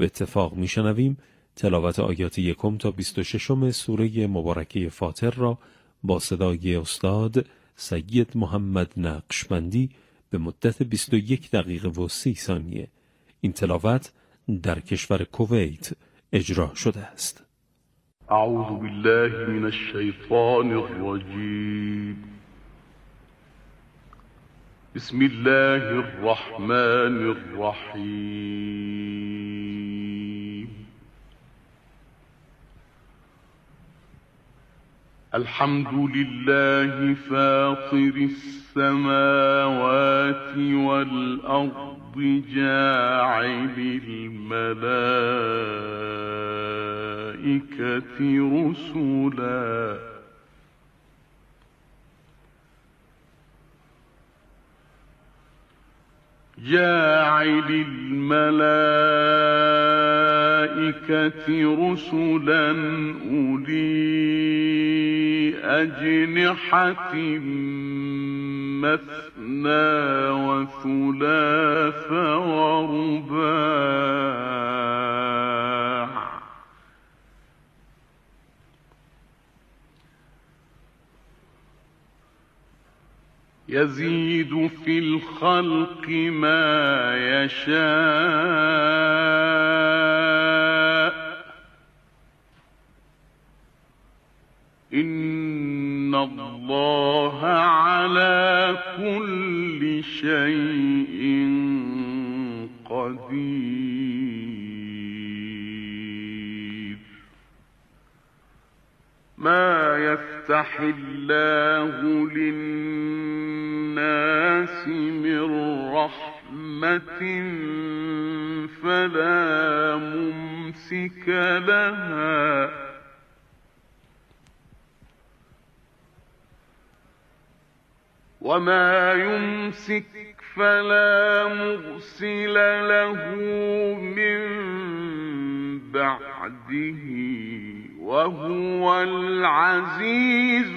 به اتفاق میشنویم. تلاوت آیات یکم تا 26 سوره مبارکه فاطر را با صدای استاد سید محمد نقشبندی به مدت 21 دقیقه و 30 ثانیه. این تلاوت در کشور کویت اجرا شده است. اعوذ بالله من الشيطان الرجيم. بسم الله الرحمن الرحيم. الحمد لله فاطر السماوات والأرض جاعل الملائكة رسلا. جاعل الملائكة رسلا أولي أجنحة مثنى وثلاث ورباع. يزيد في الخلق ما يشاء. إن الله على كل شيء قدير ما يفتح الله للناس من رحمة فلا ممسك لها وما يمسك فلا مرسل له من بعده وهو العزيز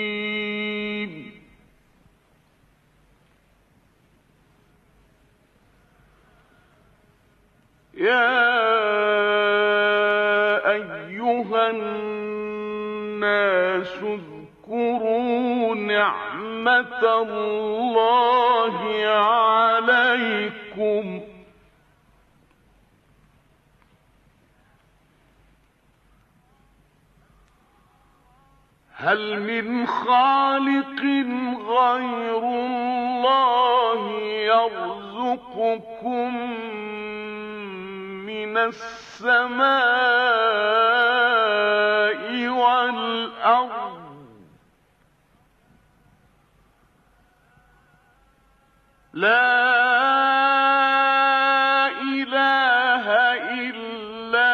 الحكيم يا أيها الناس اذكروا نعمة الله عليكم. هل من خالق غير الله يرزقكم من السماء والأرض؟ لا إله إلا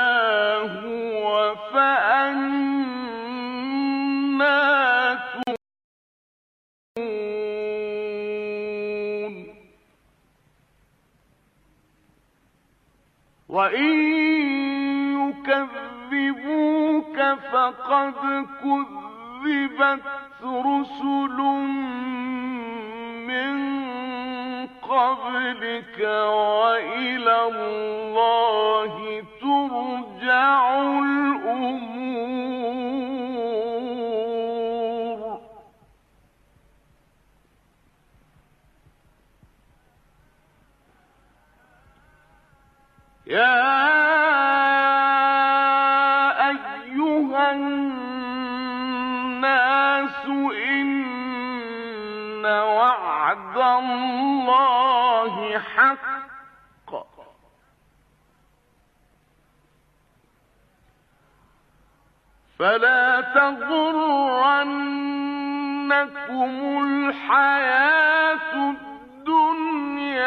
هو فأنا وإن يكذبوك فقد كذبت رسل قبلك وإلى الله ترجع الأمور. يا أيها الناس إن وعد الله حق فلا تغرنكم الحياة الدنيا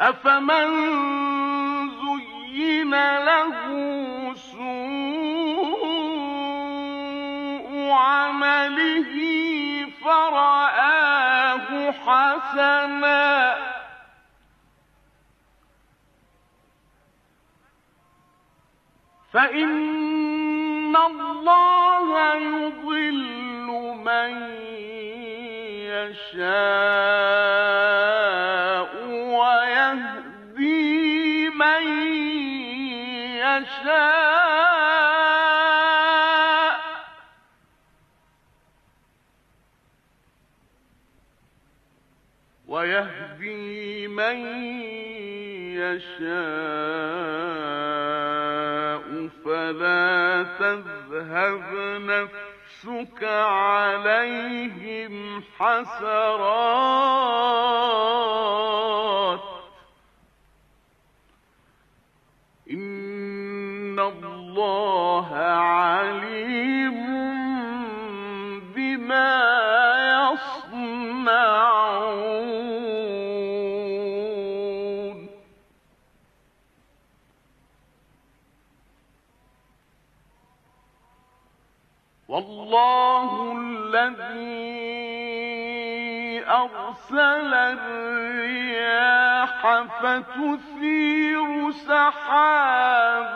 أفمن زين له عمله فرآه حسنا فإن الله يضل من يشاء من يشاء فلا تذهب نفسك عليهم حسرات. إن الله عليم والله الذي أرسل الرياح فتثير سحابا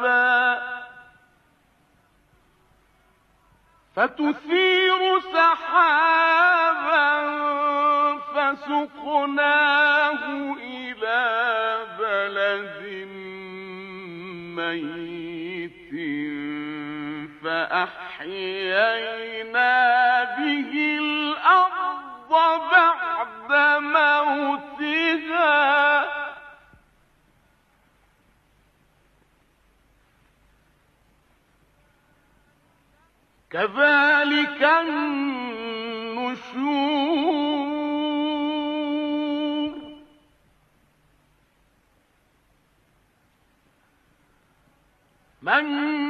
فتثير سحابا فسقناه إلى بلد ميت فأحيا أحيينا به الأرض بعد موتها. كذلك النشور. من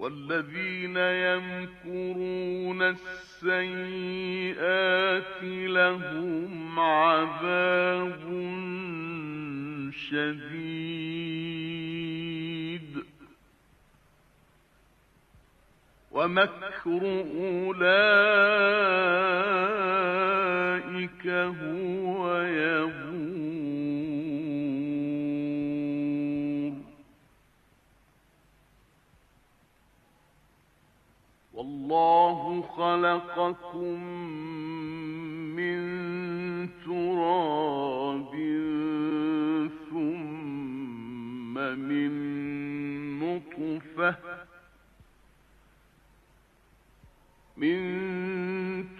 والذين يمكرون السيئات لهم عذاب شديد. ومكر أولئك هو يبور والله خلقكم من تراب ثم من نطفة من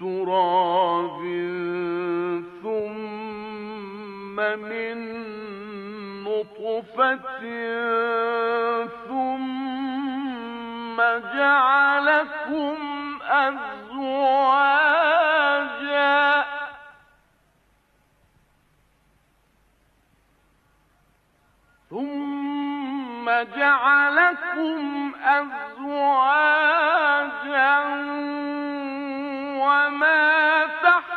تراب ثم من نطفة أزواجا. ثم جعلكم أزواجا وما تحت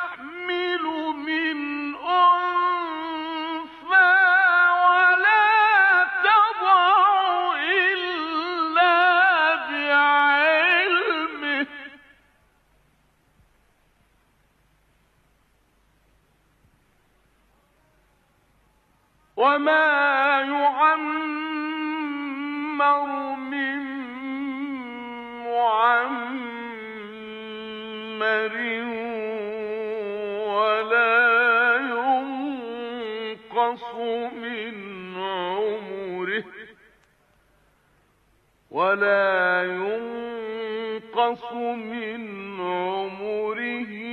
وما يعمر من معمر ولا ينقص من عمره ولا ينقص من عمره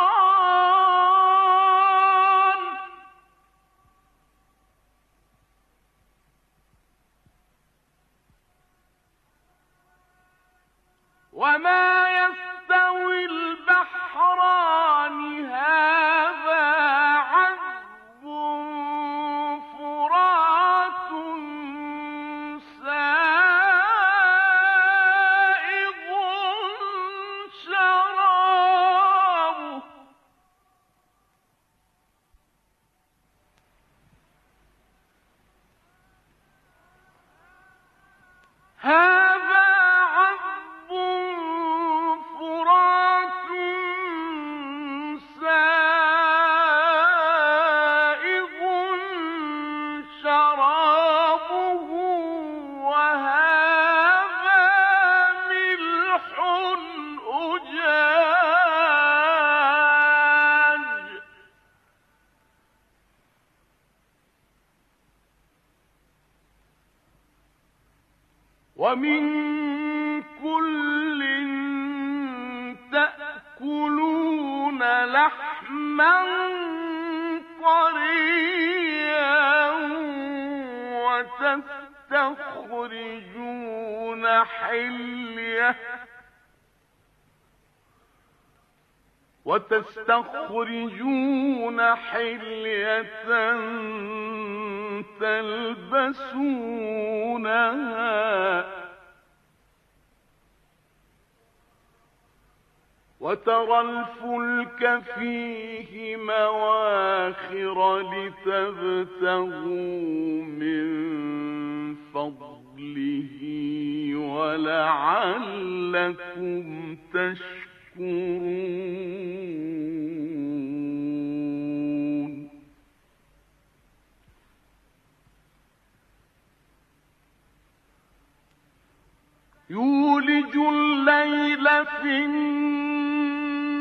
لحما طريا وتستخرجون حلية وتستخرجون حلية تلبسونها وترى الفلك فيه مواخر لتبتغوا من فضله ولعلكم تشكرون. يولج الليل في النهار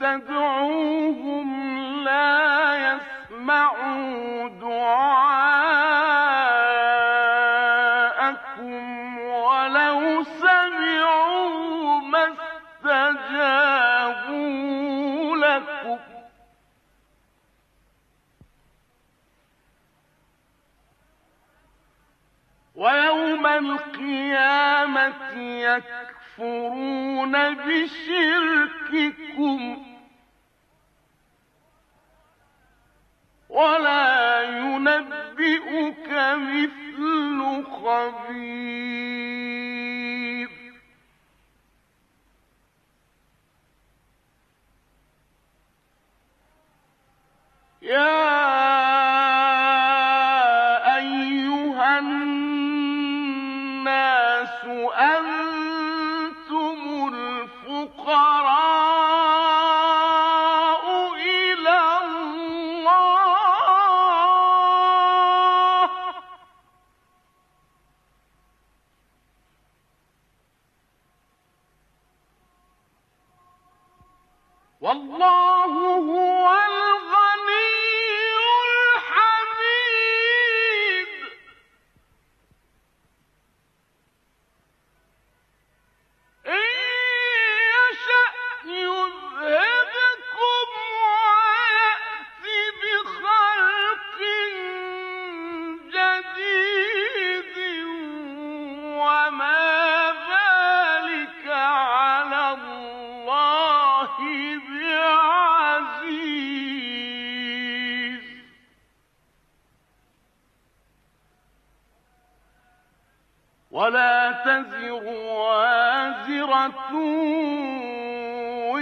تدعوهم لا يسمعوا دعاءكم يكفرون بشرككم ولا ينبئك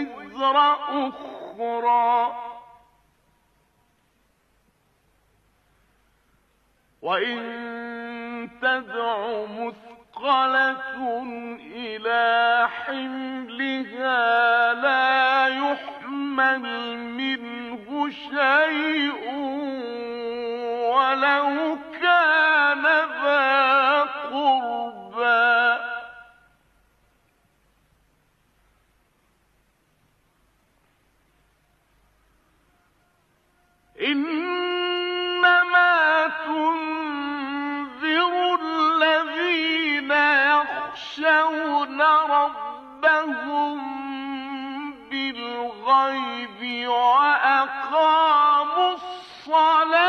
وزر أخرى. وإن تدع مثقلة إلى حملها لا يحمل منه شيء. ولو كان ذا إنما تنذر الذين يخشون ربهم بالغيب وأقاموا الصلاة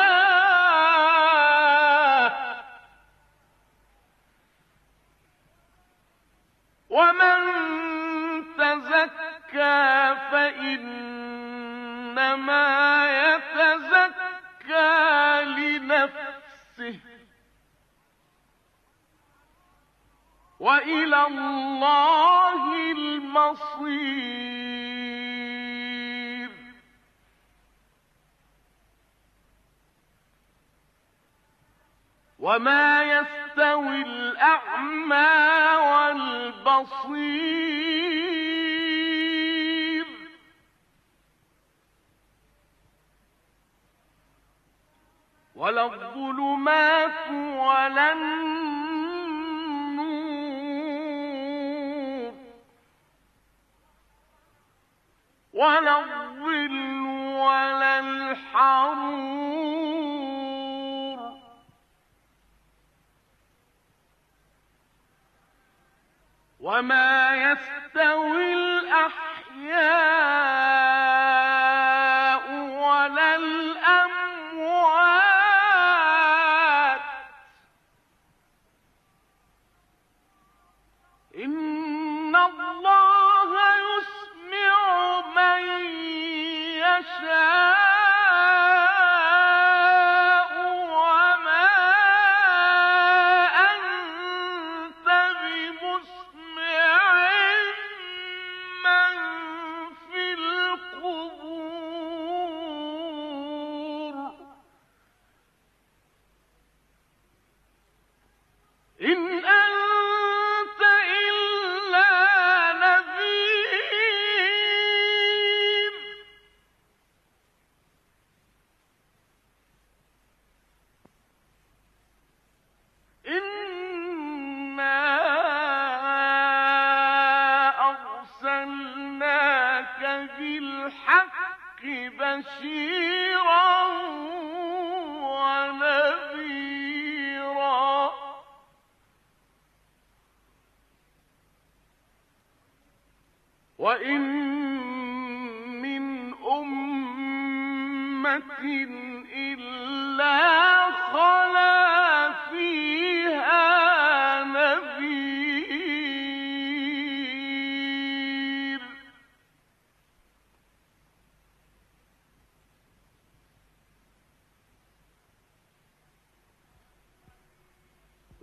ومن تزكى فإنما وإلى الله المصير. وما يستوي الأعمى والبصير. ولا الظلمات ولا النور ولا الظل ولا الحرور. وما يستوي الأحياء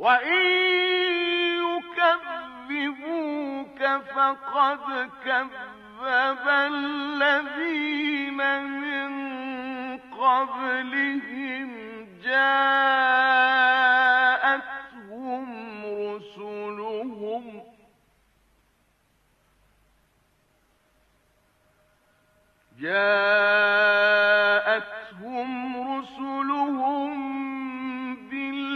وإن يكذبوك فقد كذب الذين من قبلهم جاءتهم رسلهم جاءتهم رسلهم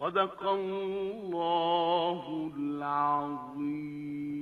صدق الله العظيم.